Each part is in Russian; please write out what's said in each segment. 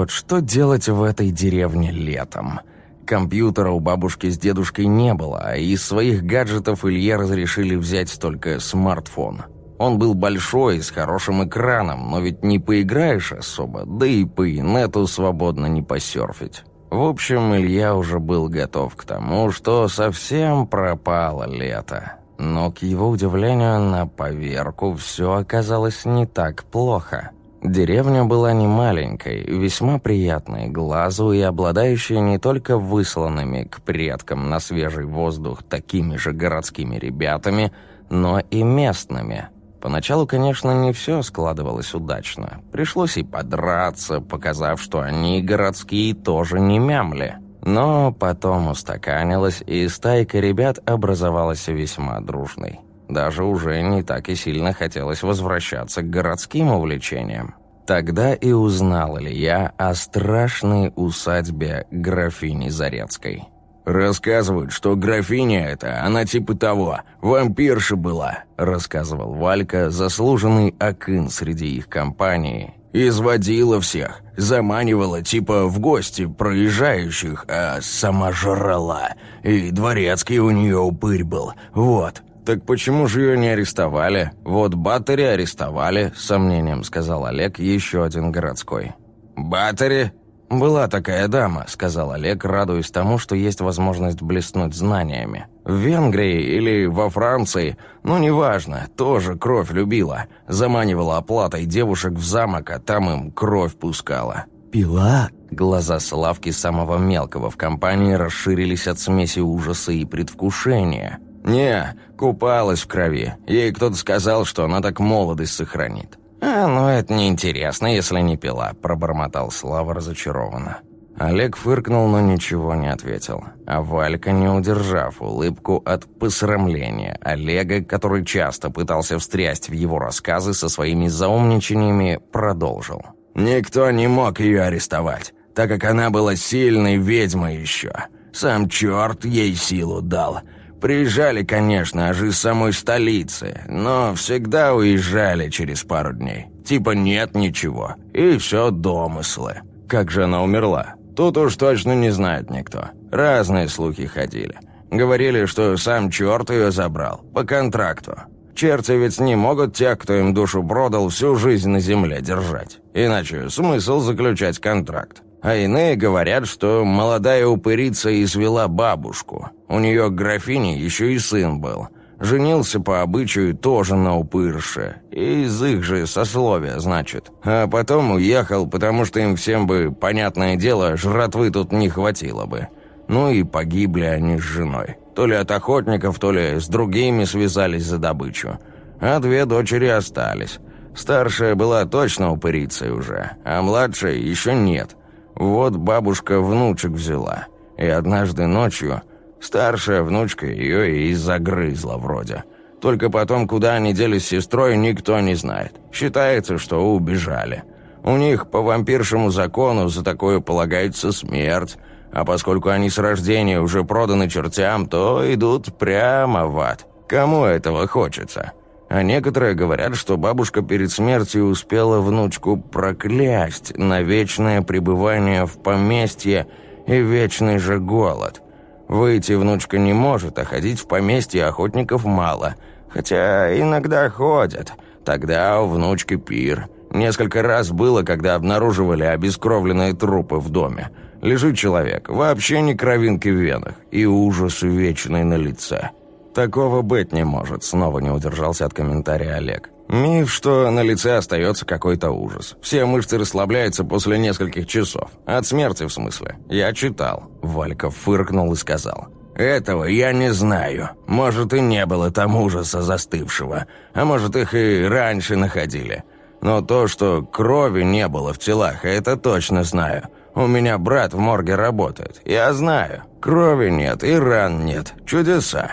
вот, что делать в этой деревне летом? Компьютера у бабушки с дедушкой не было, а из своих гаджетов Илье разрешили взять только смартфон. Он был большой, с хорошим экраном, но ведь не поиграешь особо, да и по инету свободно не посерфить. В общем, Илья уже был готов к тому, что совсем пропало лето. Но, к его удивлению, на поверку все оказалось не так плохо. Деревня была не маленькой, весьма приятной глазу и обладающей не только высланными к предкам на свежий воздух такими же городскими ребятами, но и местными. Поначалу, конечно, не все складывалось удачно. Пришлось и подраться, показав, что они, городские, тоже не мямли. Но потом устаканилось, и стайка ребят образовалась весьма дружной. Даже уже не так и сильно хотелось возвращаться к городским увлечениям. Тогда и узнал ли я о страшной усадьбе графини Зарецкой. «Рассказывают, что графиня эта, она типа того, вампирша была», рассказывал Валька, заслуженный акын среди их компании. «Изводила всех, заманивала типа в гости проезжающих, а сама жрала. И дворецкий у нее упырь был, вот». «Так почему же ее не арестовали? Вот Баттери арестовали», — с сомнением сказал Олег, еще один городской. «Баттери?» «Была такая дама», — сказал Олег, радуясь тому, что есть возможность блеснуть знаниями. «В Венгрии или во Франции, ну, неважно, тоже кровь любила. Заманивала оплатой девушек в замок, а там им кровь пускала». «Пила?» Глаза Славки, самого мелкого в компании, расширились от смеси ужаса и предвкушения. «Не, купалась в крови. Ей кто-то сказал, что она так молодость сохранит». «А, ну это неинтересно, если не пила», — пробормотал Слава разочарованно. Олег фыркнул, но ничего не ответил. А Валька, не удержав улыбку от посрамления Олега, который часто пытался встрясть в его рассказы со своими заумничаниями, продолжил. «Никто не мог ее арестовать, так как она была сильной ведьмой еще. Сам черт ей силу дал. Приезжали, конечно, аж из самой столицы, но всегда уезжали через пару дней. Типа нет ничего, и все домыслы. Как же она умерла? Тут уж точно не знает никто. Разные слухи ходили. Говорили, что сам черт ее забрал, по контракту. Черти ведь не могут тех, кто им душу продал, всю жизнь на земле держать. Иначе смысл заключать контракт. А иные говорят, что молодая упырица извела бабушку. У нее графини еще и сын был. Женился по обычаю тоже на упырше. Из их же сословия, значит. А потом уехал, потому что им всем бы, понятное дело, жратвы тут не хватило бы. Ну и погибли они с женой. То ли от охотников, то ли с другими связались за добычу. А две дочери остались. Старшая была точно упырицей уже, а младшая еще нет. Вот бабушка внучек взяла, и однажды ночью старшая внучка ее и загрызла вроде. Только потом, куда они делись с сестрой, никто не знает. Считается, что убежали. У них по вампиршему закону за такое полагается смерть, а поскольку они с рождения уже проданы чертям, то идут прямо в ад. Кому этого хочется?» А некоторые говорят, что бабушка перед смертью успела внучку проклясть на вечное пребывание в поместье и вечный же голод. Выйти внучка не может, а ходить в поместье охотников мало. Хотя иногда ходят. Тогда у внучки пир. Несколько раз было, когда обнаруживали обескровленные трупы в доме. Лежит человек, вообще не кровинки в венах, и ужас вечный на лице. «Такого быть не может», — снова не удержался от комментария Олег. «Миф, что на лице остается какой-то ужас. Все мышцы расслабляются после нескольких часов. От смерти, в смысле. Я читал». Валька фыркнул и сказал. «Этого я не знаю. Может, и не было там ужаса застывшего. А может, их и раньше находили. Но то, что крови не было в телах, это точно знаю. У меня брат в морге работает. Я знаю. Крови нет и ран нет. Чудеса.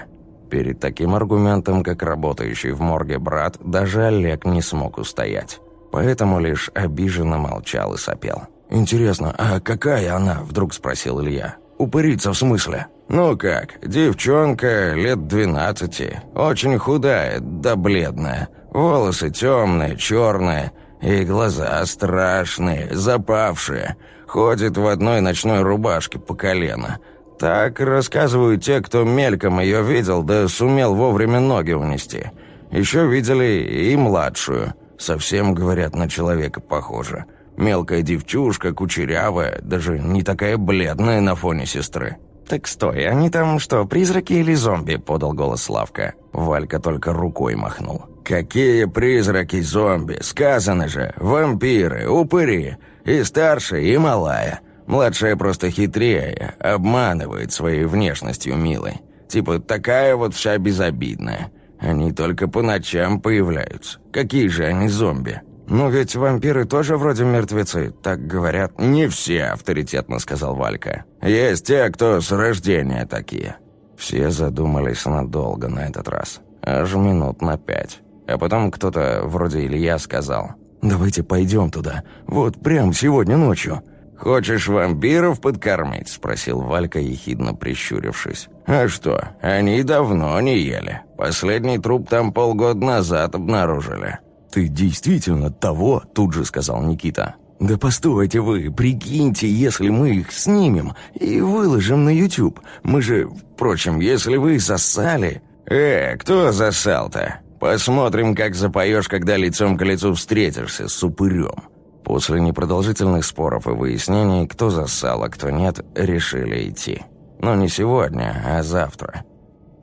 Перед таким аргументом, как работающий в морге брат, даже Олег не смог устоять. Поэтому лишь обиженно молчал и сопел. «Интересно, а какая она?» – вдруг спросил Илья. «Упырица в смысле?» «Ну как, девчонка лет двенадцати, очень худая да бледная, волосы темные, черные, И глаза страшные, запавшие. Ходит в одной ночной рубашке по колено. Так рассказывают те, кто мельком ее видел, да сумел вовремя ноги унести. Еще видели и младшую. Совсем, говорят, на человека похожа. Мелкая девчушка, кучерявая, даже не такая бледная на фоне сестры. «Так стой, они там что, призраки или зомби?» – подал голос Славка. Валька только рукой махнул. «Какие призраки зомби? Сказано же, вампиры, упыри, и старшая, и малая. Младшая просто хитрее, обманывает своей внешностью милой. Типа такая вот вся безобидная. Они только по ночам появляются. Какие же они зомби?» «Ну ведь вампиры тоже вроде мертвецы, так говорят». «Не все», — авторитетно сказал Валька. «Есть те, кто с рождения такие». Все задумались надолго на этот раз. Аж минут на пять. А потом кто-то, вроде Илья, сказал. «Давайте пойдем туда. Вот прям сегодня ночью». «Хочешь вампиров подкормить?» — спросил Валька, ехидно прищурившись. «А что, они давно не ели. Последний труп там полгода назад обнаружили». «Ты действительно того?» – тут же сказал Никита. «Да постойте вы, прикиньте, если мы их снимем и выложим на YouTube. Мы же, впрочем, если вы засали...» «Э, кто засал-то? Посмотрим, как запоешь, когда лицом к лицу встретишься с упырем». После непродолжительных споров и выяснений, кто засал, а кто нет, решили идти. Но не сегодня, а завтра.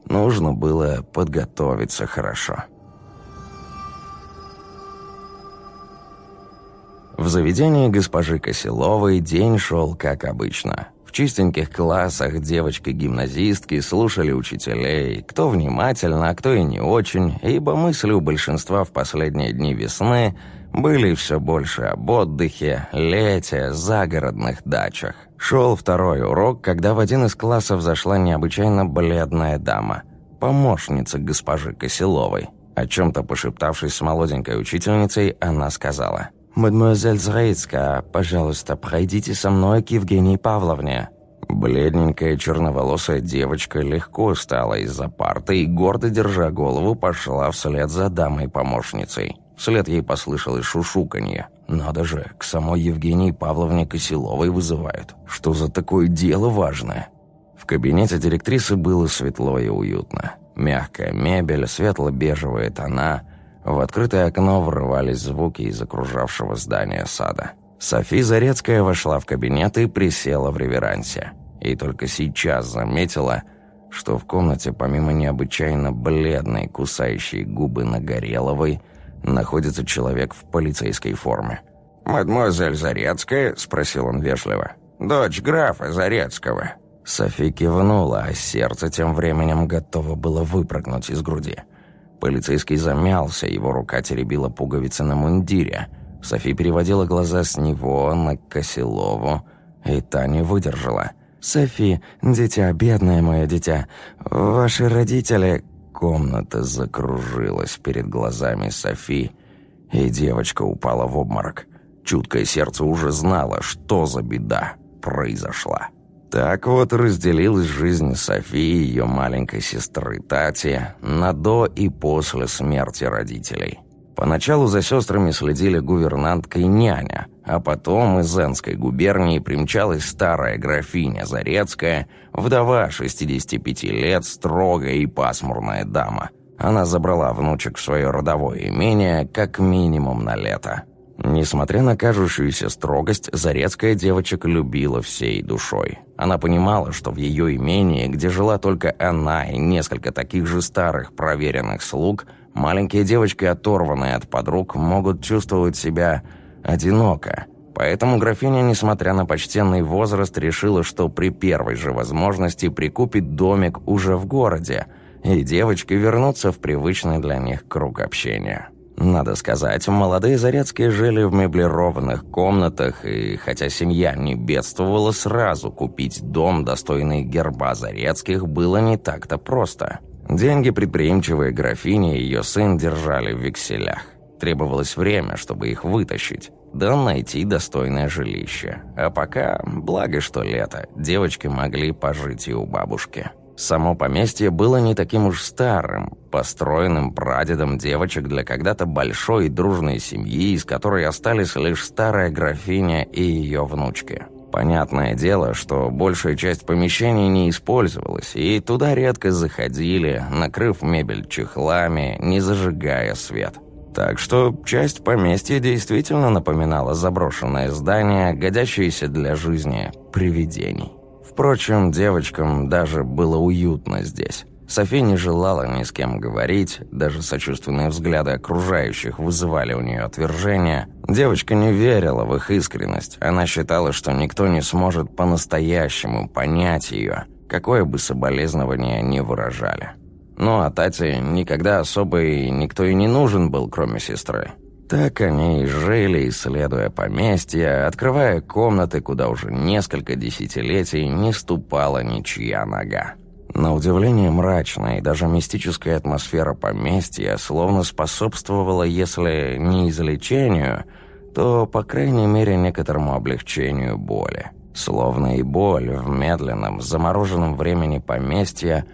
Нужно было подготовиться хорошо. В заведении госпожи Косиловой день шел как обычно. В чистеньких классах девочки-гимназистки слушали учителей, кто внимательно, а кто и не очень, ибо мысли у большинства в последние дни весны были все больше об отдыхе, лете, загородных дачах. Шел второй урок, когда в один из классов зашла необычайно бледная дама, помощница госпожи Косиловой. О чем-то пошептавшись с молоденькой учительницей, она сказала – «Мадемуазель Зраицкая, пожалуйста, пройдите со мной к Евгении Павловне». Бледненькая черноволосая девочка легко встала из-за парты и, гордо держа голову, пошла вслед за дамой-помощницей. Вслед ей послышалось шушуканье. «Надо же, к самой Евгении Павловне Косиловой вызывают. Что за такое дело важное?» В кабинете директрисы было светло и уютно. Мягкая мебель, светло-бежевые тона – в открытое окно врывались звуки из окружавшего здания сада. Софи Зарецкая вошла в кабинет и присела в реверансе. И только сейчас заметила, что в комнате помимо необычайно бледной, кусающей губы Нагореловой, находится человек в полицейской форме. «Мадемуазель Зарецкая?» – спросил он вежливо. «Дочь графа Зарецкого». Софи кивнула, а сердце тем временем готово было выпрыгнуть из груди. Полицейский замялся, его рука теребила пуговицы на мундире. Софи переводила глаза с него на Косилову, и та не выдержала. «Софи, дитя, бедное мое дитя, ваши родители...» Комната закружилась перед глазами Софи, и девочка упала в обморок. Чуткое сердце уже знало, что за беда произошла. Так вот разделилась жизнь Софии и ее маленькой сестры Тати на до и после смерти родителей. Поначалу за сестрами следили гувернантка и няня, а потом из Энской губернии примчалась старая графиня Зарецкая, вдова 65 лет, строгая и пасмурная дама. Она забрала внучек в свое родовое имение как минимум на лето. Несмотря на кажущуюся строгость, Зарецкая девочек любила всей душой. Она понимала, что в ее имении, где жила только она и несколько таких же старых проверенных слуг, маленькие девочки, оторванные от подруг, могут чувствовать себя одиноко. Поэтому графиня, несмотря на почтенный возраст, решила, что при первой же возможности прикупит домик уже в городе, и девочки вернутся в привычный для них круг общения. Надо сказать, молодые Зарецкие жили в меблированных комнатах, и хотя семья не бедствовала, сразу купить дом, достойный герба Зарецких, было не так-то просто. Деньги предприимчивые графини и ее сын держали в векселях. Требовалось время, чтобы их вытащить, да найти достойное жилище. А пока, благо что лето, девочки могли пожить и у бабушки. Само поместье было не таким уж старым, построенным прадедом девочек для когда-то большой и дружной семьи, из которой остались лишь старая графиня и ее внучки. Понятное дело, что большая часть помещений не использовалась, и туда редко заходили, накрыв мебель чехлами, не зажигая свет. Так что часть поместья действительно напоминала заброшенное здание, годящееся для жизни привидений. Впрочем, девочкам даже было уютно здесь. Софи не желала ни с кем говорить, даже сочувственные взгляды окружающих вызывали у нее отвержение. Девочка не верила в их искренность. Она считала, что никто не сможет по-настоящему понять ее, какое бы соболезнование ни выражали. Ну, а Тате никогда особо и никто и не нужен был, кроме сестры. Так они и жили, исследуя поместья, открывая комнаты, куда уже несколько десятилетий не ступала ничья нога. На удивление мрачная и даже мистическая атмосфера поместья словно способствовала, если не излечению, то, по крайней мере, некоторому облегчению боли. Словно и боль в медленном, замороженном времени поместья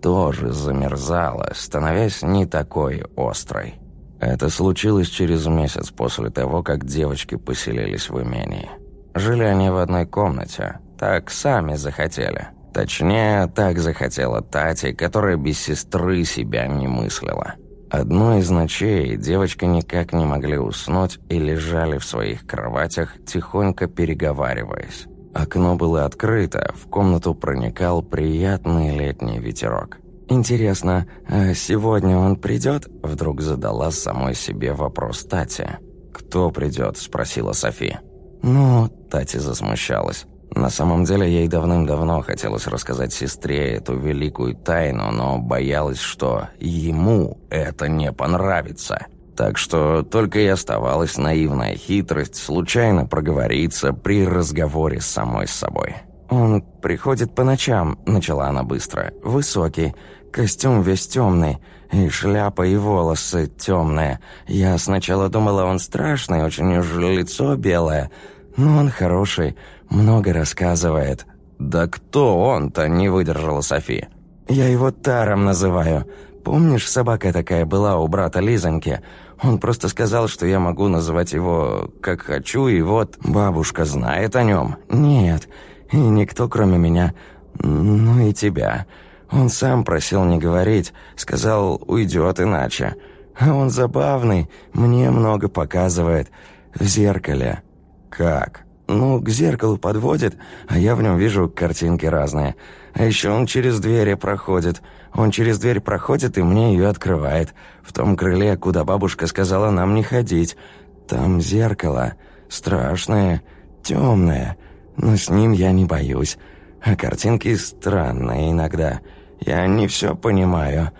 тоже замерзала, становясь не такой острой. Это случилось через месяц после того, как девочки поселились в имении. Жили они в одной комнате, так сами захотели. Точнее, так захотела Тати, которая без сестры себя не мыслила. Одной из ночей девочки никак не могли уснуть и лежали в своих кроватях, тихонько переговариваясь. Окно было открыто, в комнату проникал приятный летний ветерок. «Интересно, а сегодня он придет?» Вдруг задала самой себе вопрос Тати. «Кто придет?» – спросила Софи. «Ну...» – Тати засмущалась. На самом деле ей давным-давно хотелось рассказать сестре эту великую тайну, но боялась, что ему это не понравится. Так что только и оставалась наивная хитрость случайно проговориться при разговоре с самой собой. «Он приходит по ночам», — начала она быстро. «Высокий, Костюм весь темный, и шляпа, и волосы темные. Я сначала думала, он страшный, очень уж лицо белое. Но он хороший, много рассказывает». «Да кто он-то?» — не выдержала Софи. «Я его Таром называю. Помнишь, собака такая была у брата Лизоньки? Он просто сказал, что я могу называть его как хочу, и вот бабушка знает о нем. Нет, и никто, кроме меня. Ну и тебя». Он сам просил не говорить, сказал, уйдет иначе. А он забавный, мне много показывает. В зеркале. Как? Ну, к зеркалу подводит, а я в нем вижу картинки разные. А еще он через двери проходит. Он через дверь проходит и мне ее открывает. В том крыле, куда бабушка сказала нам не ходить. Там зеркало. Страшное, темное. Но с ним я не боюсь. А картинки странные иногда. Я не все понимаю».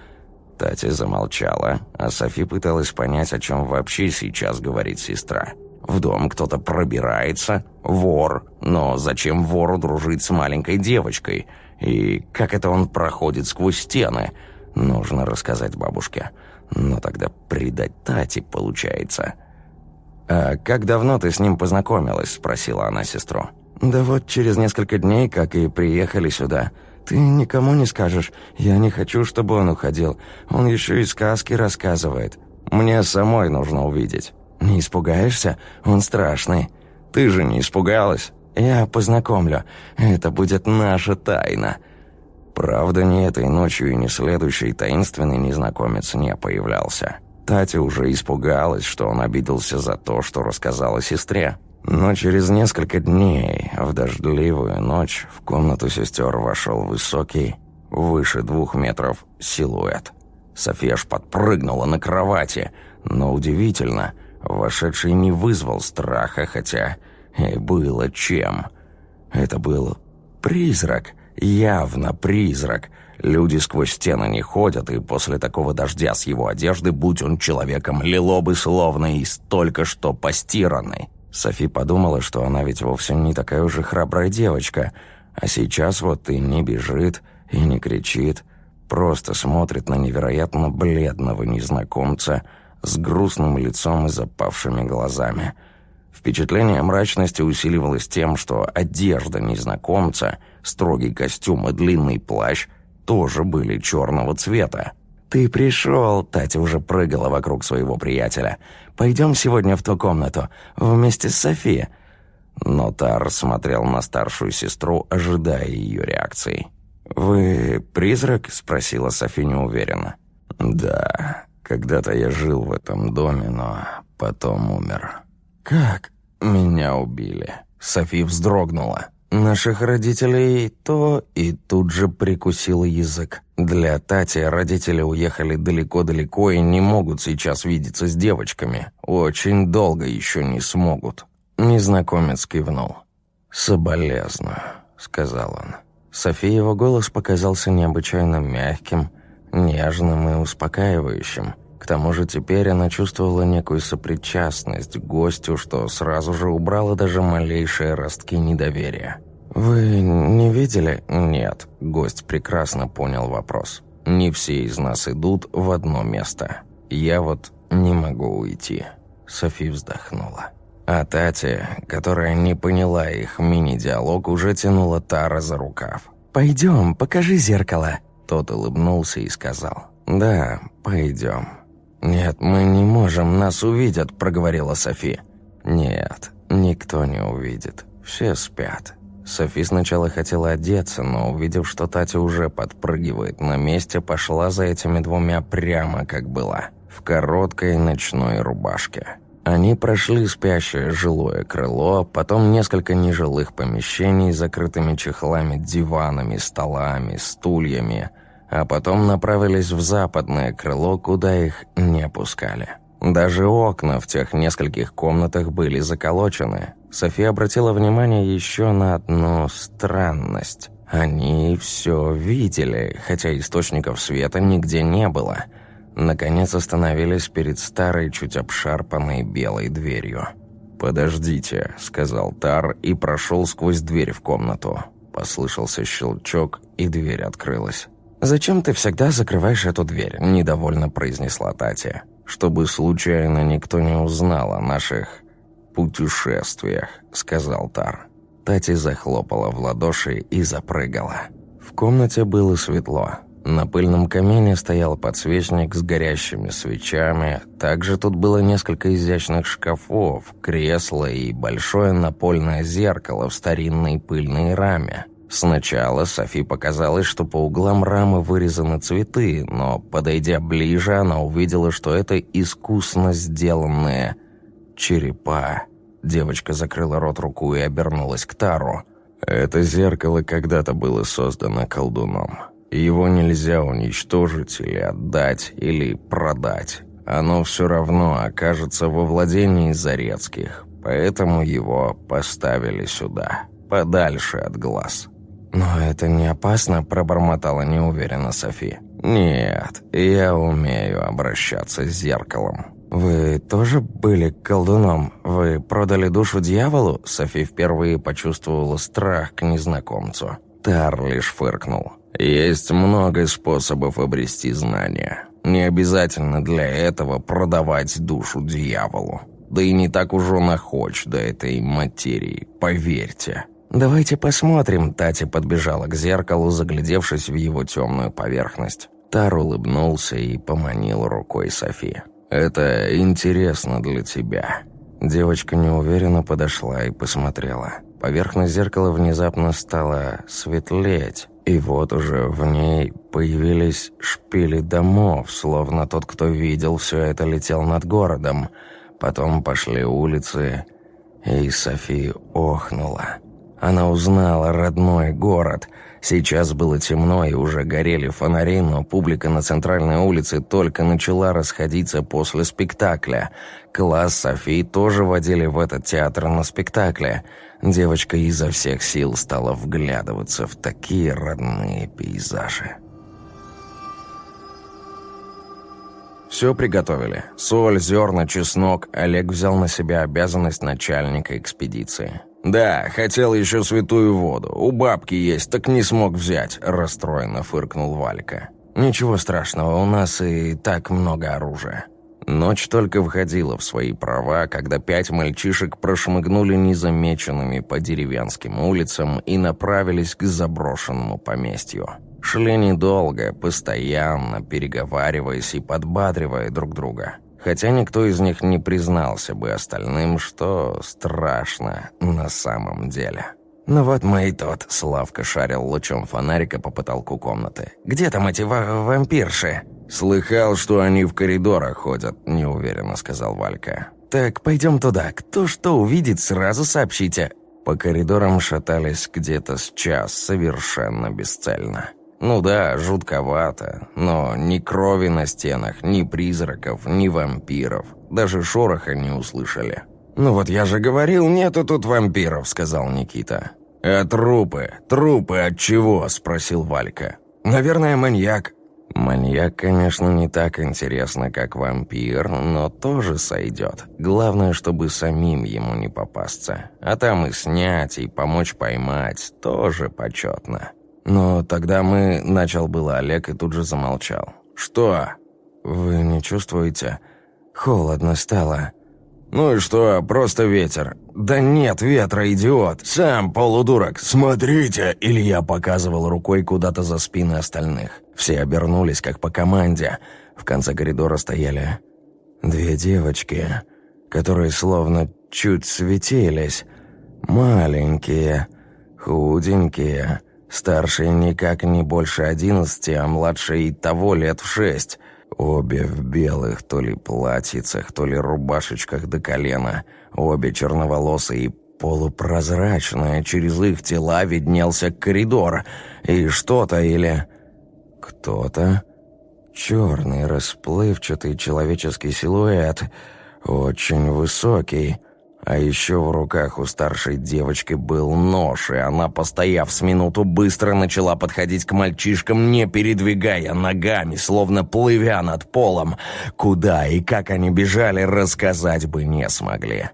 Тати замолчала, а Софи пыталась понять, о чем вообще сейчас говорит сестра. В дом кто-то пробирается, вор, но зачем вору дружить с маленькой девочкой? И как это он проходит сквозь стены? Нужно рассказать бабушке. Но тогда предать Тати получается. «А как давно ты с ним познакомилась?» – спросила она сестру. «Да вот через несколько дней, как и приехали сюда. «Ты никому не скажешь. Я не хочу, чтобы он уходил. Он еще и сказки рассказывает. Мне самой нужно увидеть. Не испугаешься? Он страшный. Ты же не испугалась? Я познакомлю. Это будет наша тайна». Правда, ни этой ночью и ни следующей таинственный незнакомец не появлялся. Татя уже испугалась, что он обиделся за то, что рассказала сестре. Но через несколько дней, в дождливую ночь, в комнату сестер вошел высокий, выше двух метров, силуэт. София аж подпрыгнула на кровати, но удивительно, вошедший не вызвал страха, хотя и было чем. Это был призрак, явно призрак. Люди сквозь стены не ходят, и после такого дождя с его одежды, будь он человеком, лило бы словно из только что постиранной. Софи подумала, что она ведь вовсе не такая уже храбрая девочка, а сейчас вот и не бежит, и не кричит, просто смотрит на невероятно бледного незнакомца с грустным лицом и запавшими глазами. Впечатление мрачности усиливалось тем, что одежда незнакомца, строгий костюм и длинный плащ тоже были черного цвета. «Ты пришел!» — Татя уже прыгала вокруг своего приятеля. «Пойдем сегодня в ту комнату, вместе с Софией». Но Тар смотрел на старшую сестру, ожидая ее реакции. «Вы призрак?» — спросила Софи неуверенно. «Да, когда-то я жил в этом доме, но потом умер». «Как?» «Меня убили». Софи вздрогнула. Наших родителей то и тут же прикусила язык. Для Тати родители уехали далеко-далеко и не могут сейчас видеться с девочками. Очень долго еще не смогут. Незнакомец кивнул. «Соболезную», — сказал он. Софии его голос показался необычайно мягким, нежным и успокаивающим. К тому же теперь она чувствовала некую сопричастность к гостю, что сразу же убрало даже малейшие ростки недоверия. «Вы не видели?» «Нет». Гость прекрасно понял вопрос. «Не все из нас идут в одно место. Я вот не могу уйти». Софи вздохнула. А Тати, которая не поняла их мини-диалог, уже тянула Тара за рукав. «Пойдем, покажи зеркало». Тот улыбнулся и сказал. «Да, пойдем». «Нет, мы не можем, нас увидят», — проговорила Софи. «Нет, никто не увидит. Все спят». Софи сначала хотела одеться, но, увидев, что Татя уже подпрыгивает на месте, пошла за этими двумя прямо, как была, в короткой ночной рубашке. Они прошли спящее жилое крыло, потом несколько нежилых помещений с закрытыми чехлами, диванами, столами, стульями, а потом направились в западное крыло, куда их не пускали. Даже окна в тех нескольких комнатах были заколочены. София обратила внимание еще на одну странность. Они все видели, хотя источников света нигде не было – Наконец остановились перед старой, чуть обшарпанной белой дверью. «Подождите», — сказал Тар и прошел сквозь дверь в комнату. Послышался щелчок, и дверь открылась. «Зачем ты всегда закрываешь эту дверь?» – недовольно произнесла Татья. «Чтобы случайно никто не узнал о наших путешествиях», – сказал Тар. Тати захлопала в ладоши и запрыгала. В комнате было светло. На пыльном камине стоял подсвечник с горящими свечами. Также тут было несколько изящных шкафов, кресло и большое напольное зеркало в старинной пыльной раме. Сначала Софи показалось, что по углам рамы вырезаны цветы, но, подойдя ближе, она увидела, что это искусно сделанные черепа. Девочка закрыла рот рукой и обернулась к Тару. «Это зеркало когда-то было создано колдуном. Его нельзя уничтожить или отдать, или продать. Оно все равно окажется во владении Зарецких, поэтому его поставили сюда, подальше от глаз». «Но это не опасно?» – пробормотала неуверенно Софи. «Нет, я умею обращаться с зеркалом». «Вы тоже были колдуном? Вы продали душу дьяволу?» Софи впервые почувствовала страх к незнакомцу. Тар лишь фыркнул. Есть много способов обрести знания. Не обязательно для этого продавать душу дьяволу. Да и не так уж он охоч до этой материи, поверьте. «Давайте посмотрим», — Тати подбежала к зеркалу, заглядевшись в его темную поверхность. Тар улыбнулся и поманил рукой Софи. «Это интересно для тебя». Девочка неуверенно подошла и посмотрела. Поверхность зеркала внезапно стала светлеть, и вот уже в ней появились шпили домов, словно тот, кто видел все это, летел над городом. Потом пошли улицы, и София охнула. Она узнала родной город. Сейчас было темно и уже горели фонари, но публика на центральной улице только начала расходиться после спектакля. Класс Софии тоже водили в этот театр на спектакле – Девочка изо всех сил стала вглядываться в такие родные пейзажи. Все приготовили. Соль, зерна, чеснок. Олег взял на себя обязанность начальника экспедиции. «Да, хотел еще святую воду. У бабки есть, так не смог взять», – расстроенно фыркнул Валька. «Ничего страшного, у нас и так много оружия». Ночь только входила в свои права, когда пять мальчишек прошмыгнули незамеченными по деревенским улицам и направились к заброшенному поместью. Шли недолго, постоянно, переговариваясь и подбадривая друг друга. Хотя никто из них не признался бы остальным, что страшно на самом деле. «Ну вот мы и тот», — Славка шарил лучом фонарика по потолку комнаты. «Где там эти ва вампирши?» «Слыхал, что они в коридорах ходят», — неуверенно сказал Валька. «Так, пойдем туда. Кто что увидит, сразу сообщите». По коридорам шатались где-то с час совершенно бесцельно. Ну да, жутковато, но ни крови на стенах, ни призраков, ни вампиров. Даже шороха не услышали. «Ну вот я же говорил, нету тут вампиров», — сказал Никита. «А трупы? Трупы от чего?» — спросил Валька. «Наверное, маньяк». Маньяк, конечно, не так интересно, как вампир, но тоже сойдет. Главное, чтобы самим ему не попасться. А там и снять, и помочь поймать тоже почетно. Но тогда мы... Начал было Олег и тут же замолчал. «Что?» «Вы не чувствуете? Холодно стало». «Ну и что, просто ветер?» «Да нет ветра, идиот! Сам полудурок! Смотрите!» Илья показывал рукой куда-то за спины остальных. Все обернулись, как по команде. В конце коридора стояли две девочки, которые словно чуть светились. Маленькие, худенькие, старшие никак не больше одиннадцати, а младшие и того лет в шесть. Обе в белых то ли платьицах, то ли рубашечках до колена. Обе черноволосые и полупрозрачные. Через их тела виднелся коридор. И что-то или... Кто-то... Черный, расплывчатый человеческий силуэт. Очень высокий. А еще в руках у старшей девочки был нож, и она, постояв с минуту, быстро начала подходить к мальчишкам, не передвигая ногами, словно плывя над полом. Куда и как они бежали, рассказать бы не смогли.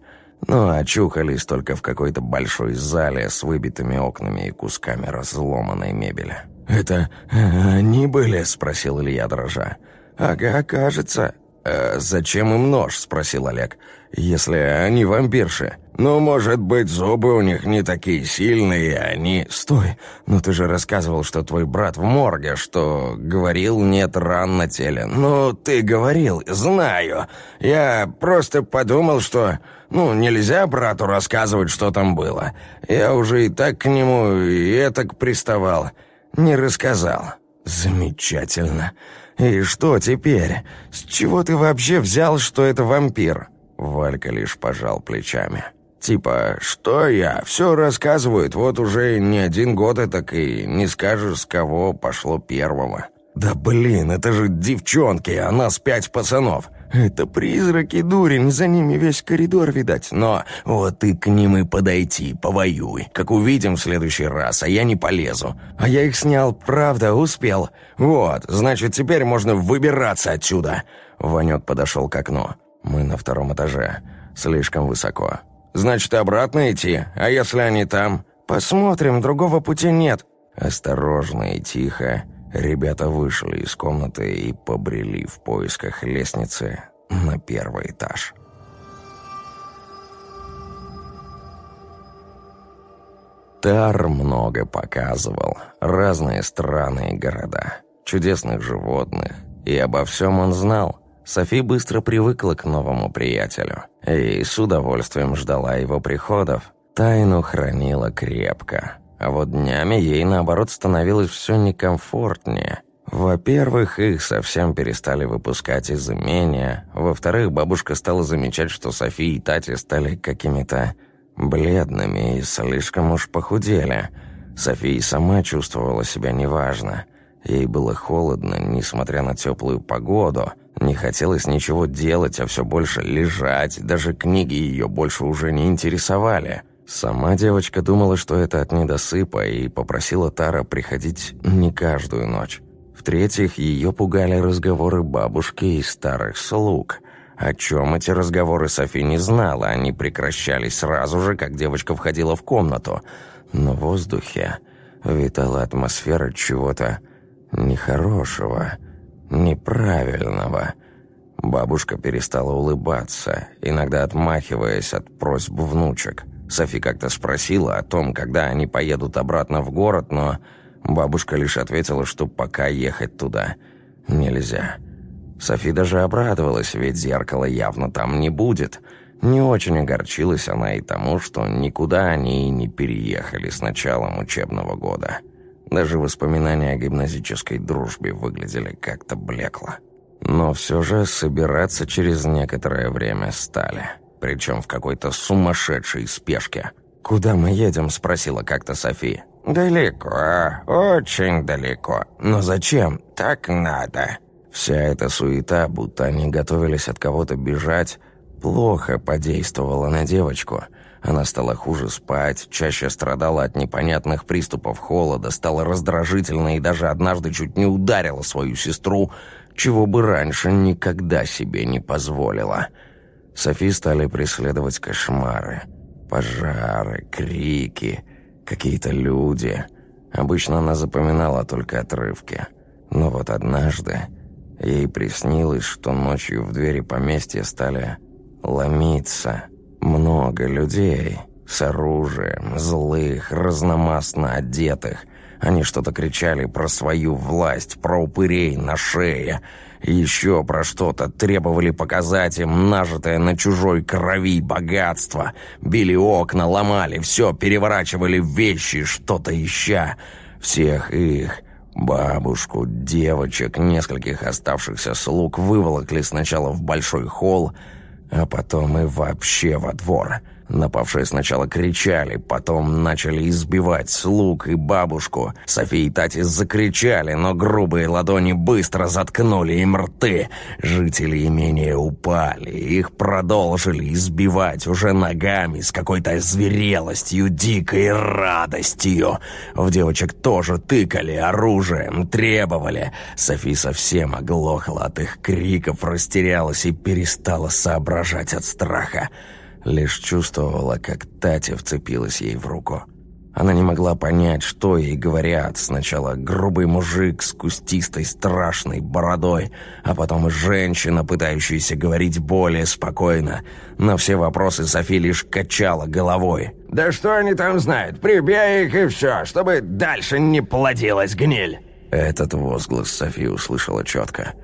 Но очухались только в какой-то большой зале с выбитыми окнами и кусками разломанной мебели. «Это они были?» — спросил Илья дрожа. «Ага, кажется». «Э, «Зачем им нож?» — спросил Олег если они вампирши. Ну, может быть, зубы у них не такие сильные, и они... Стой, ну ты же рассказывал, что твой брат в морге, что говорил, нет ран на теле. Ну, ты говорил, знаю. Я просто подумал, что... Ну, нельзя брату рассказывать, что там было. Я уже и так к нему, и так приставал. Не рассказал. Замечательно. И что теперь? С чего ты вообще взял, что это вампир?» Валька лишь пожал плечами. «Типа, что я? Все рассказывают, вот уже не один год, так и не скажешь, с кого пошло первого». «Да блин, это же девчонки, а нас пять пацанов!» «Это призраки, дурень, за ними весь коридор видать. Но вот ты к ним и подойти, повоюй. Как увидим в следующий раз, а я не полезу. А я их снял, правда, успел. Вот, значит, теперь можно выбираться отсюда». Ванек подошел к окну. Мы на втором этаже. Слишком высоко. Значит, обратно идти? А если они там? Посмотрим, другого пути нет. Осторожно и тихо ребята вышли из комнаты и побрели в поисках лестницы на первый этаж. Тар много показывал. Разные страны и города. Чудесных животных. И обо всем он знал. Софи быстро привыкла к новому приятелю и с удовольствием ждала его приходов. Тайну хранила крепко, а вот днями ей, наоборот, становилось все некомфортнее. Во-первых, их совсем перестали выпускать из имения. Во-вторых, бабушка стала замечать, что Софи и Тати стали какими-то бледными и слишком уж похудели. София сама чувствовала себя неважно. Ей было холодно, несмотря на теплую погоду – не хотелось ничего делать, а все больше лежать, даже книги ее больше уже не интересовали. Сама девочка думала, что это от недосыпа, и попросила Тара приходить не каждую ночь. В-третьих, ее пугали разговоры бабушки и старых слуг. О чем эти разговоры Софи не знала, они прекращались сразу же, как девочка входила в комнату. Но в воздухе витала атмосфера чего-то нехорошего – неправильного. Бабушка перестала улыбаться, иногда отмахиваясь от просьб внучек. Софи как-то спросила о том, когда они поедут обратно в город, но Бабушка лишь ответила, что пока ехать туда нельзя. Софи даже обрадовалась, ведь зеркала явно там не будет. Не очень огорчилась она и тому, что никуда они и не переехали с началом учебного года. Даже воспоминания о гимназической дружбе выглядели как-то блекло. Но все же собираться через некоторое время стали. Причем в какой-то сумасшедшей спешке. «Куда мы едем?» – спросила как-то Софи. «Далеко, очень далеко. Но зачем? Так надо». Вся эта суета, будто они готовились от кого-то бежать, плохо подействовала на девочку. Она стала хуже спать, чаще страдала от непонятных приступов холода, стала раздражительной и даже однажды чуть не ударила свою сестру, чего бы раньше никогда себе не позволила. Софи стали преследовать кошмары. Пожары, крики, какие-то люди. Обычно она запоминала только отрывки. Но вот однажды ей приснилось, что ночью в двери поместья стали ломиться много людей с оружием, злых, разномастно одетых. Они что-то кричали про свою власть, про упырей на шее, еще про что-то требовали показать им нажитое на чужой крови богатство. Били окна, ломали, все переворачивали вещи, что-то ища. Всех их, бабушку, девочек, нескольких оставшихся слуг выволокли сначала в большой холл, а потом и вообще во двор. Напавшие сначала кричали, потом начали избивать слуг и бабушку. София и Тати закричали, но грубые ладони быстро заткнули им рты. Жители имения упали, их продолжили избивать уже ногами с какой-то зверелостью, дикой радостью. В девочек тоже тыкали оружием, требовали. Софи совсем оглохла от их криков, растерялась и перестала соображать от страха. Лишь чувствовала, как Татя вцепилась ей в руку. Она не могла понять, что ей говорят. Сначала грубый мужик с кустистой страшной бородой, а потом женщина, пытающаяся говорить более спокойно. На все вопросы Софи лишь качала головой. «Да что они там знают? Прибей их и все, чтобы дальше не плодилась гниль!» Этот возглас Софи услышала четко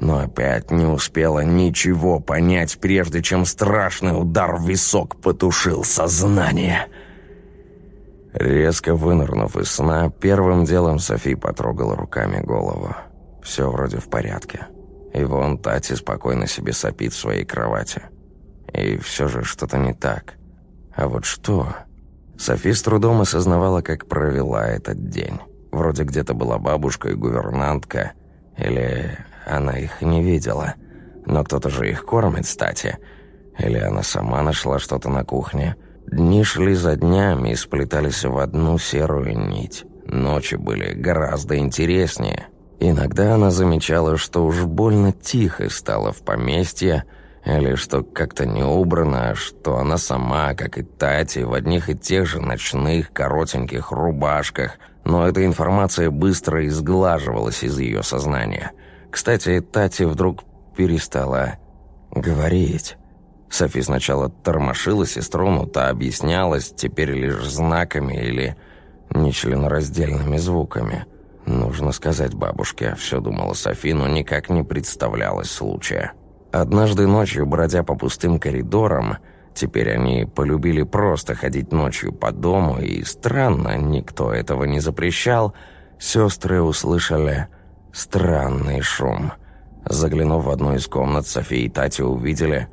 но опять не успела ничего понять, прежде чем страшный удар в висок потушил сознание. Резко вынырнув из сна, первым делом Софи потрогала руками голову. Все вроде в порядке. И вон Тати спокойно себе сопит в своей кровати. И все же что-то не так. А вот что? Софи с трудом осознавала, как провела этот день. Вроде где-то была бабушка и гувернантка, или она их не видела. Но кто-то же их кормит, кстати. Или она сама нашла что-то на кухне. Дни шли за днями и сплетались в одну серую нить. Ночи были гораздо интереснее. Иногда она замечала, что уж больно тихо стало в поместье, или что как-то не убрано, что она сама, как и Тати, в одних и тех же ночных коротеньких рубашках, но эта информация быстро изглаживалась из ее сознания – кстати, Тати вдруг перестала говорить. Софи сначала тормошила сестру, но та объяснялась теперь лишь знаками или нечленораздельными звуками. Нужно сказать бабушке, все думала Софи, но никак не представлялось случая. Однажды ночью, бродя по пустым коридорам, теперь они полюбили просто ходить ночью по дому, и странно, никто этого не запрещал, сестры услышали Странный шум. Заглянув в одну из комнат, София и Татя увидели,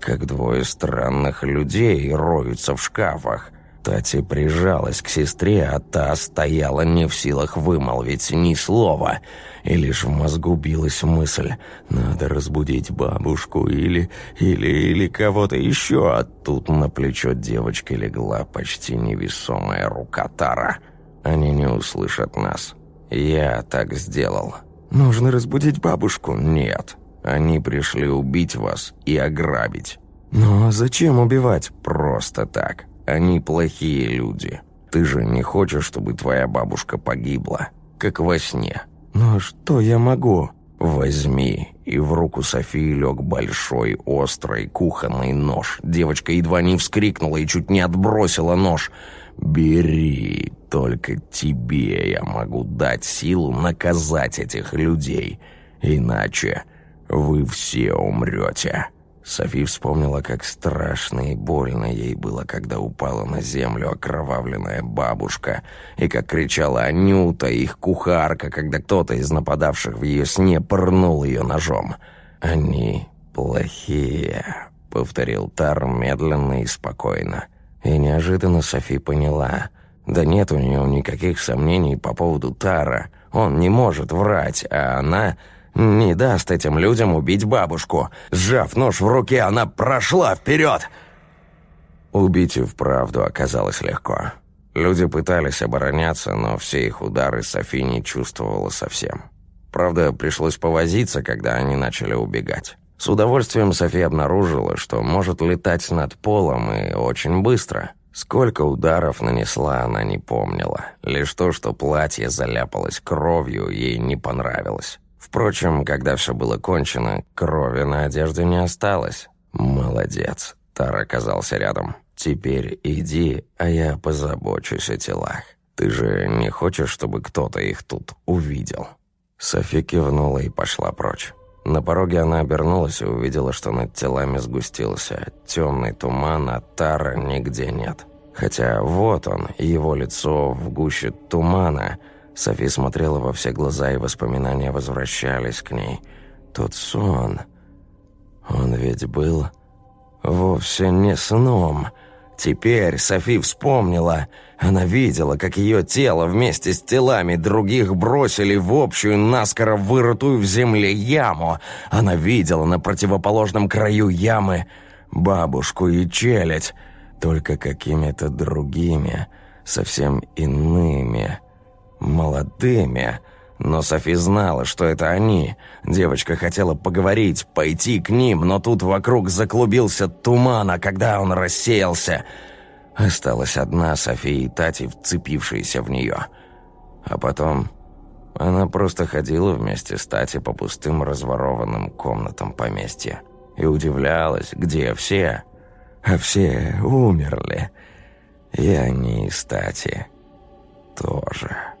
как двое странных людей роются в шкафах. Тати прижалась к сестре, а та стояла не в силах вымолвить ни слова. И лишь в мозгу билась мысль «надо разбудить бабушку или... или... или кого-то еще». А тут на плечо девочки легла почти невесомая рука Тара. «Они не услышат нас». «Я так сделал». «Нужно разбудить бабушку?» «Нет. Они пришли убить вас и ограбить». «Но зачем убивать?» «Просто так. Они плохие люди. Ты же не хочешь, чтобы твоя бабушка погибла, как во сне». «Но что я могу?» «Возьми». И в руку Софии лег большой, острый, кухонный нож. Девочка едва не вскрикнула и чуть не отбросила нож. «Бери, Только тебе я могу дать силу наказать этих людей, иначе вы все умрете». Софи вспомнила, как страшно и больно ей было, когда упала на землю окровавленная бабушка, и как кричала Анюта, их кухарка, когда кто-то из нападавших в ее сне пырнул ее ножом. «Они плохие», — повторил Тар медленно и спокойно. И неожиданно Софи поняла. Да нет у нее никаких сомнений по поводу Тара. Он не может врать, а она не даст этим людям убить бабушку. Сжав нож в руке, она прошла вперед. Убить и вправду оказалось легко. Люди пытались обороняться, но все их удары Софи не чувствовала совсем. Правда, пришлось повозиться, когда они начали убегать. С удовольствием Софи обнаружила, что может летать над полом и очень быстро. Сколько ударов нанесла, она не помнила. Лишь то, что платье заляпалось кровью, ей не понравилось. Впрочем, когда все было кончено, крови на одежде не осталось. «Молодец», — Тар оказался рядом. «Теперь иди, а я позабочусь о телах. Ты же не хочешь, чтобы кто-то их тут увидел?» Софи кивнула и пошла прочь. На пороге она обернулась и увидела, что над телами сгустился темный туман, а Тара нигде нет. Хотя вот он, его лицо в гуще тумана — Софи смотрела во все глаза, и воспоминания возвращались к ней. Тот сон... Он ведь был вовсе не сном. Теперь Софи вспомнила. Она видела, как ее тело вместе с телами других бросили в общую, наскоро вырытую в земле яму. Она видела на противоположном краю ямы бабушку и челядь, только какими-то другими, совсем иными молодыми. Но Софи знала, что это они. Девочка хотела поговорить, пойти к ним, но тут вокруг заклубился туман, а когда он рассеялся... Осталась одна София и Тати, вцепившиеся в нее. А потом она просто ходила вместе с Тати по пустым разворованным комнатам поместья и удивлялась, где все. А все умерли. И они с Тати тоже.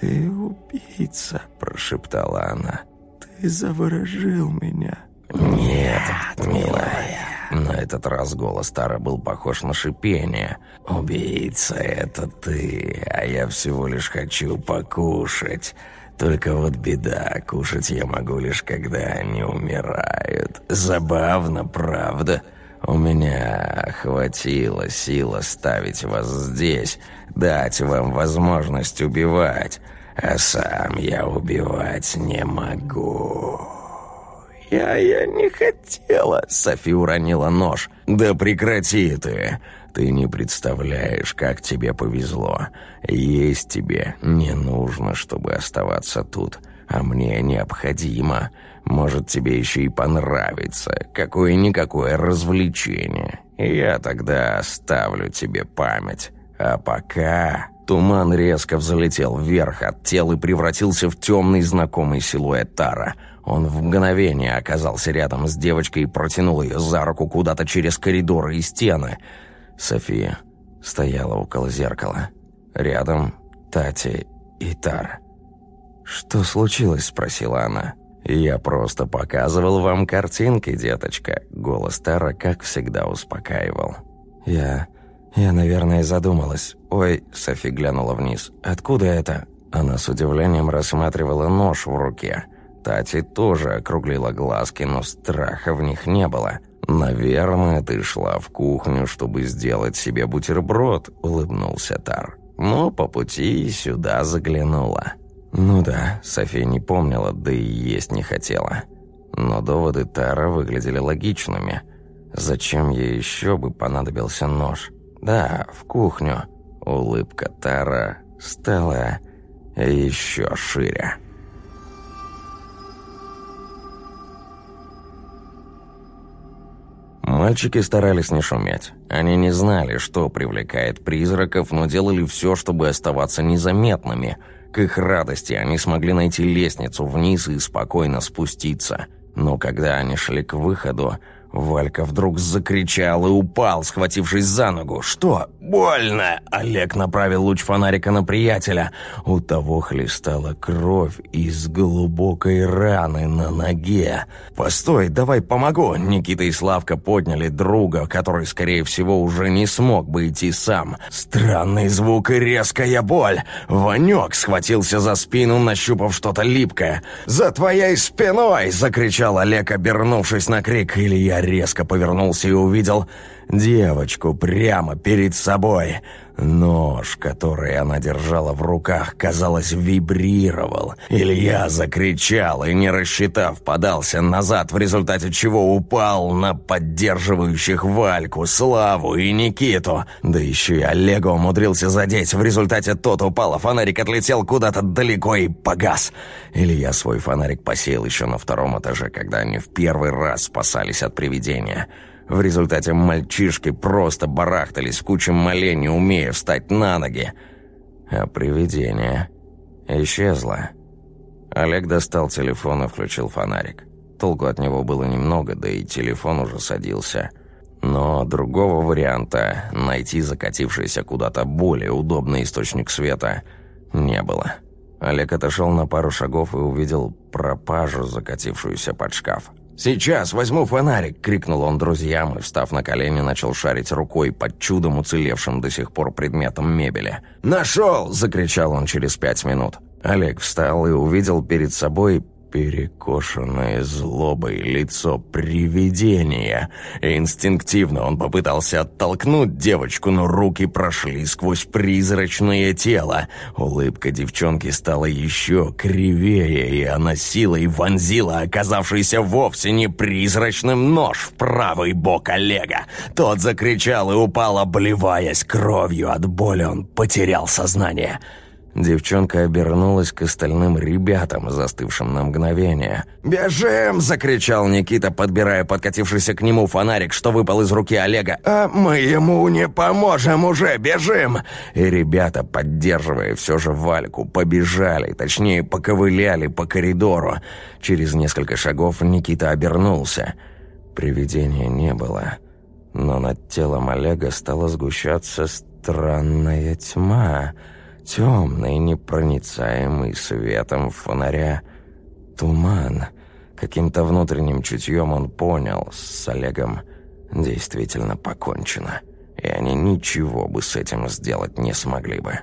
«Ты убийца», — прошептала она. «Ты заворожил меня». «Нет, милая». На этот раз голос Тара был похож на шипение. «Убийца — это ты, а я всего лишь хочу покушать. Только вот беда, кушать я могу лишь когда они умирают. Забавно, правда?» У меня хватило сил оставить вас здесь, дать вам возможность убивать, а сам я убивать не могу». «Я... я не хотела...» Софи уронила нож. «Да прекрати ты! Ты не представляешь, как тебе повезло. Есть тебе не нужно, чтобы оставаться тут, а мне необходимо. Может, тебе еще и понравится. Какое-никакое развлечение. Я тогда оставлю тебе память. А пока...» Туман резко взлетел вверх от тел и превратился в темный знакомый силуэт Тара. Он в мгновение оказался рядом с девочкой и протянул ее за руку куда-то через коридоры и стены. София стояла около зеркала. Рядом Тати и Тар. «Что случилось?» – спросила она. «Я просто показывал вам картинки, деточка». Голос Тара, как всегда, успокаивал. «Я... я, наверное, задумалась. Ой...» — Софи глянула вниз. «Откуда это?» Она с удивлением рассматривала нож в руке. Тати тоже округлила глазки, но страха в них не было. «Наверное, ты шла в кухню, чтобы сделать себе бутерброд», — улыбнулся Тар. «Но по пути сюда заглянула». Ну да, София не помнила, да и есть не хотела. Но доводы Тара выглядели логичными. Зачем ей еще бы понадобился нож? Да, в кухню. Улыбка Тара стала еще шире. Мальчики старались не шуметь. Они не знали, что привлекает призраков, но делали все, чтобы оставаться незаметными – к их радости они смогли найти лестницу вниз и спокойно спуститься. Но когда они шли к выходу, Валька вдруг закричал и упал, схватившись за ногу. «Что? Больно!» Олег направил луч фонарика на приятеля. У того хлестала кровь из глубокой раны на ноге. «Постой, давай помогу!» Никита и Славка подняли друга, который, скорее всего, уже не смог бы идти сам. Странный звук и резкая боль. Ванек схватился за спину, нащупав что-то липкое. «За твоей спиной!» — закричал Олег, обернувшись на крик. Илья резко повернулся и увидел девочку прямо перед собой. Нож, который она держала в руках, казалось, вибрировал. Илья закричал и, не рассчитав, подался назад, в результате чего упал на поддерживающих Вальку, Славу и Никиту. Да еще и Олега умудрился задеть. В результате тот упал, а фонарик отлетел куда-то далеко и погас. Илья свой фонарик посеял еще на втором этаже, когда они в первый раз спасались от привидения. В результате мальчишки просто барахтались в куче малей, не умея встать на ноги. А привидение исчезло. Олег достал телефон и включил фонарик. Толку от него было немного, да и телефон уже садился. Но другого варианта найти закатившийся куда-то более удобный источник света не было. Олег отошел на пару шагов и увидел пропажу, закатившуюся под шкаф. «Сейчас возьму фонарик!» — крикнул он друзьям и, встав на колени, начал шарить рукой под чудом уцелевшим до сих пор предметом мебели. «Нашел!» — закричал он через пять минут. Олег встал и увидел перед собой перекошенное злобой лицо привидения. Инстинктивно он попытался оттолкнуть девочку, но руки прошли сквозь призрачное тело. Улыбка девчонки стала еще кривее, и она силой вонзила оказавшийся вовсе не призрачным нож в правый бок Олега. Тот закричал и упал, обливаясь кровью. От боли он потерял сознание. Девчонка обернулась к остальным ребятам, застывшим на мгновение. «Бежим!» – закричал Никита, подбирая подкатившийся к нему фонарик, что выпал из руки Олега. «А мы ему не поможем уже! Бежим!» И ребята, поддерживая все же Вальку, побежали, точнее, поковыляли по коридору. Через несколько шагов Никита обернулся. Привидения не было, но над телом Олега стала сгущаться странная тьма – темный, непроницаемый светом фонаря туман. Каким-то внутренним чутьем он понял, с Олегом действительно покончено, и они ничего бы с этим сделать не смогли бы.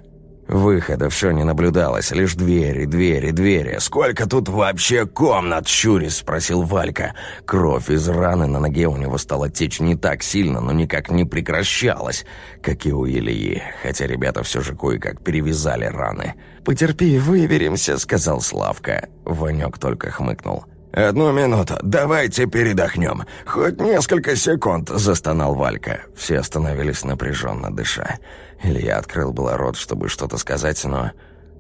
Выхода все не наблюдалось, лишь двери, двери, двери. «Сколько тут вообще комнат?» — щурис спросил Валька. Кровь из раны на ноге у него стала течь не так сильно, но никак не прекращалась, как и у Ильи, хотя ребята все же кое-как перевязали раны. «Потерпи, выберемся», — сказал Славка. Ванек только хмыкнул. «Одну минуту, давайте передохнем. Хоть несколько секунд», — застонал Валька. Все остановились напряженно дыша. Илья открыл было рот, чтобы что-то сказать, но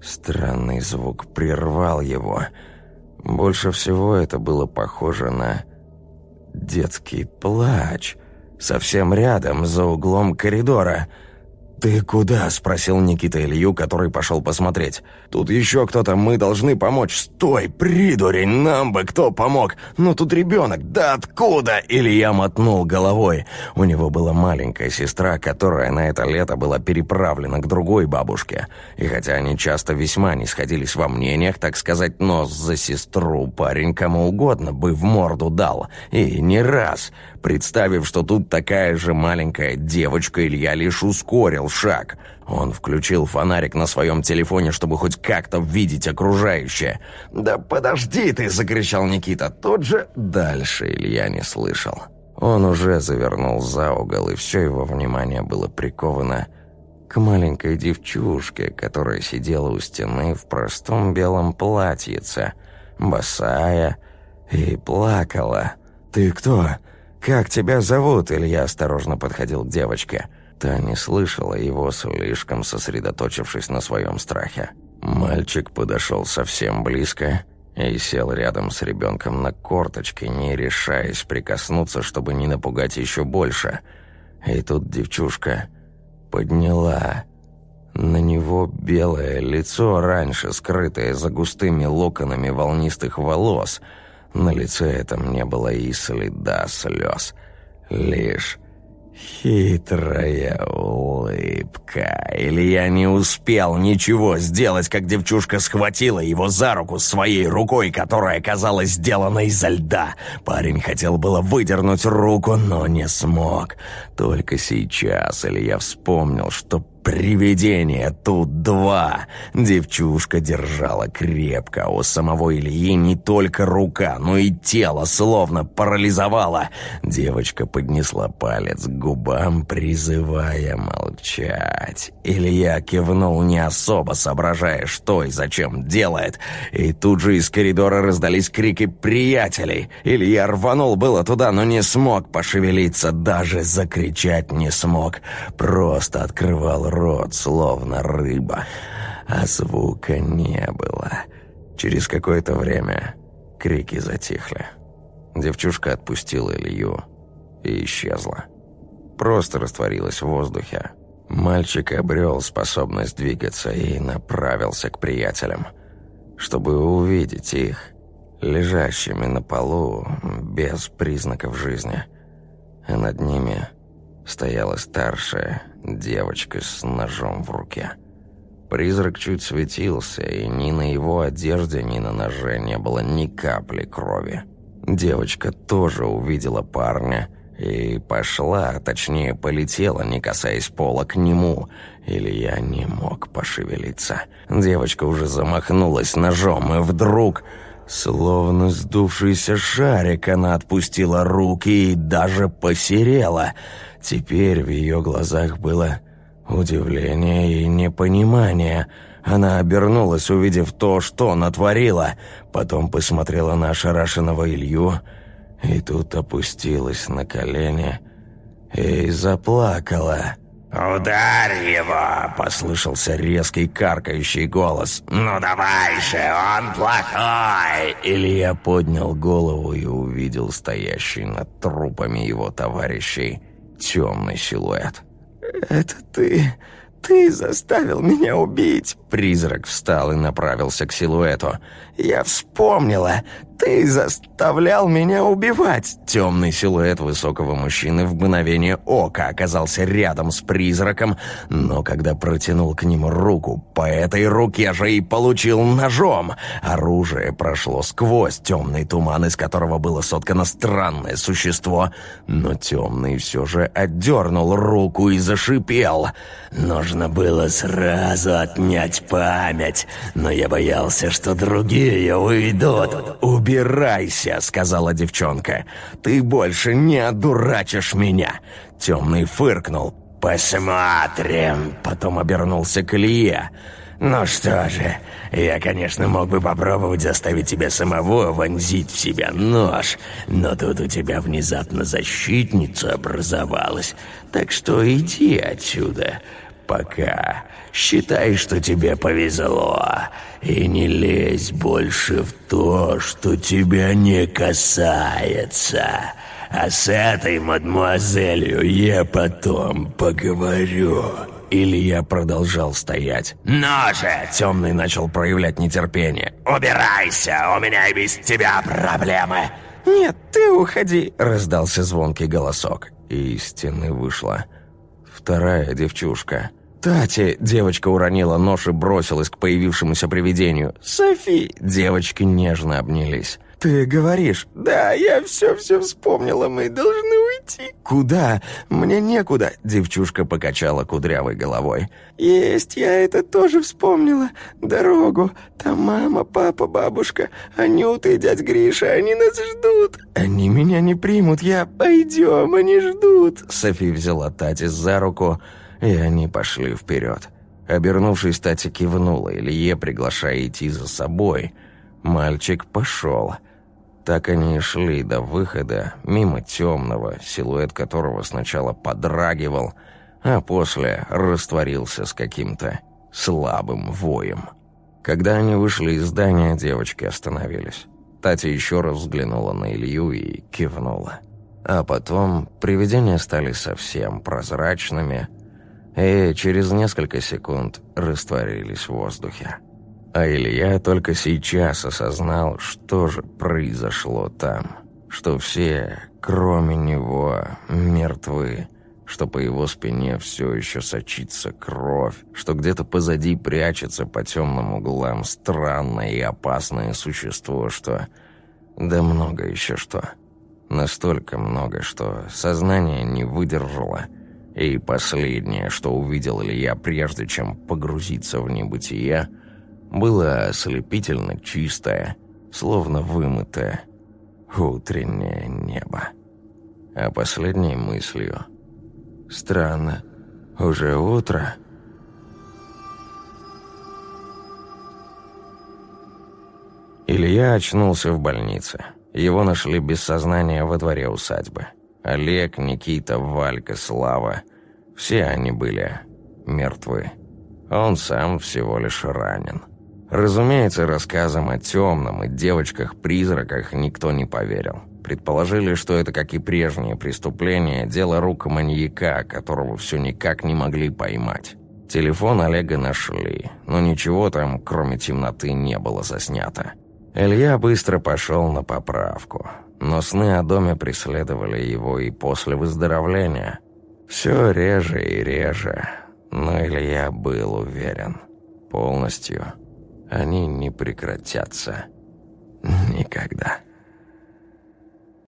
странный звук прервал его. Больше всего это было похоже на детский плач. Совсем рядом, за углом коридора — «Ты куда?» – спросил Никита Илью, который пошел посмотреть. «Тут еще кто-то, мы должны помочь». «Стой, придурень, нам бы кто помог? Ну тут ребенок, да откуда?» Илья мотнул головой. У него была маленькая сестра, которая на это лето была переправлена к другой бабушке. И хотя они часто весьма не сходились во мнениях, так сказать, нос за сестру парень кому угодно бы в морду дал. И не раз. Представив, что тут такая же маленькая девочка, Илья лишь ускорил шаг. Он включил фонарик на своем телефоне, чтобы хоть как-то видеть окружающее. «Да подожди ты!» — закричал Никита. Тут же... Дальше Илья не слышал. Он уже завернул за угол, и все его внимание было приковано к маленькой девчушке, которая сидела у стены в простом белом платьице, босая, и плакала. «Ты кто?» «Как тебя зовут?» Илья осторожно подходил к девочке. Та не слышала его, слишком сосредоточившись на своем страхе. Мальчик подошел совсем близко и сел рядом с ребенком на корточке, не решаясь прикоснуться, чтобы не напугать еще больше. И тут девчушка подняла на него белое лицо, раньше скрытое за густыми локонами волнистых волос – На лице этом не было и следа слез. Лишь Хитрая улыбка. Илья не успел ничего сделать, как девчушка схватила его за руку своей рукой, которая оказалась сделана изо льда. Парень хотел было выдернуть руку, но не смог. Только сейчас Илья вспомнил, что Привидение тут два. Девчушка держала крепко, у самого Ильи не только рука, но и тело словно парализовало. Девочка поднесла палец к губам, призывая молчать. Илья кивнул не особо, соображая, что и зачем делает. И тут же из коридора раздались крики приятелей. Илья рванул было туда, но не смог пошевелиться, даже закричать не смог. Просто открывал рот, словно рыба, а звука не было. Через какое-то время крики затихли. Девчушка отпустила Илью и исчезла. Просто растворилась в воздухе. Мальчик обрел способность двигаться и направился к приятелям, чтобы увидеть их, лежащими на полу, без признаков жизни. А над ними стояла старшая девочка с ножом в руке. Призрак чуть светился, и ни на его одежде, ни на ноже не было ни капли крови. Девочка тоже увидела парня и пошла, точнее полетела, не касаясь пола, к нему. Или я не мог пошевелиться. Девочка уже замахнулась ножом, и вдруг... Словно сдувшийся шарик, она отпустила руки и даже посерела — Теперь в ее глазах было удивление и непонимание. Она обернулась, увидев то, что натворила. Потом посмотрела на ошарашенного Илью и тут опустилась на колени и заплакала. «Ударь его!» — послышался резкий каркающий голос. «Ну давай же, он плохой!» Илья поднял голову и увидел стоящий над трупами его товарищей темный силуэт. «Это ты... ты заставил меня убить!» Призрак встал и направился к силуэту. «Я вспомнила! Ты заставлял меня убивать!» Темный силуэт высокого мужчины в мгновение ока оказался рядом с призраком, но когда протянул к нему руку, по этой руке же и получил ножом. Оружие прошло сквозь темный туман, из которого было соткано странное существо, но темный все же отдернул руку и зашипел. «Нужно было сразу отнять память, но я боялся, что другие уйдут». «Убирайся», — сказала девчонка. «Ты больше не одурачишь меня». Темный фыркнул. «Посмотрим». Потом обернулся к Илье. «Ну что же, я, конечно, мог бы попробовать заставить тебя самого вонзить в себя нож, но тут у тебя внезапно защитница образовалась, так что иди отсюда. Пока. Считай, что тебе повезло, и не лезь больше в то, что тебя не касается. А с этой мадмуазелью я потом поговорю». Илья продолжал стоять. «Но же!» — темный начал проявлять нетерпение. «Убирайся! У меня и без тебя проблемы!» «Нет, ты уходи!» — раздался звонкий голосок. И из стены вышла вторая девчушка. «Тати!» – девочка уронила нож и бросилась к появившемуся привидению. «Софи!» – девочки нежно обнялись. «Ты говоришь?» «Да, я все-все вспомнила, мы должны уйти». «Куда? Мне некуда», — девчушка покачала кудрявой головой. «Есть, я это тоже вспомнила. Дорогу. Там мама, папа, бабушка, Анюта и дядь Гриша, они нас ждут». «Они меня не примут, я...» «Пойдем, они ждут». Софи взяла Тати за руку, и они пошли вперед. Обернувшись, Тати кивнула Илье, приглашая идти за собой. Мальчик пошел. Так они и шли до выхода, мимо темного, силуэт которого сначала подрагивал, а после растворился с каким-то слабым воем. Когда они вышли из здания, девочки остановились. Татя еще раз взглянула на Илью и кивнула. А потом привидения стали совсем прозрачными и через несколько секунд растворились в воздухе. А Илья только сейчас осознал, что же произошло там. Что все, кроме него, мертвы. Что по его спине все еще сочится кровь. Что где-то позади прячется по темным углам странное и опасное существо, что... Да много еще что. Настолько много, что сознание не выдержало. И последнее, что увидел Илья прежде, чем погрузиться в небытие, было ослепительно чистое, словно вымытое утреннее небо. А последней мыслью «Странно, уже утро?» Илья очнулся в больнице. Его нашли без сознания во дворе усадьбы. Олег, Никита, Валька, Слава – все они были мертвы. Он сам всего лишь ранен. Разумеется, рассказам о темном и девочках-призраках никто не поверил. Предположили, что это, как и прежние преступления, дело рук маньяка, которого все никак не могли поймать. Телефон Олега нашли, но ничего там, кроме темноты, не было заснято. Илья быстро пошел на поправку, но сны о доме преследовали его и после выздоровления. Все реже и реже, но Илья был уверен. Полностью они не прекратятся. Никогда.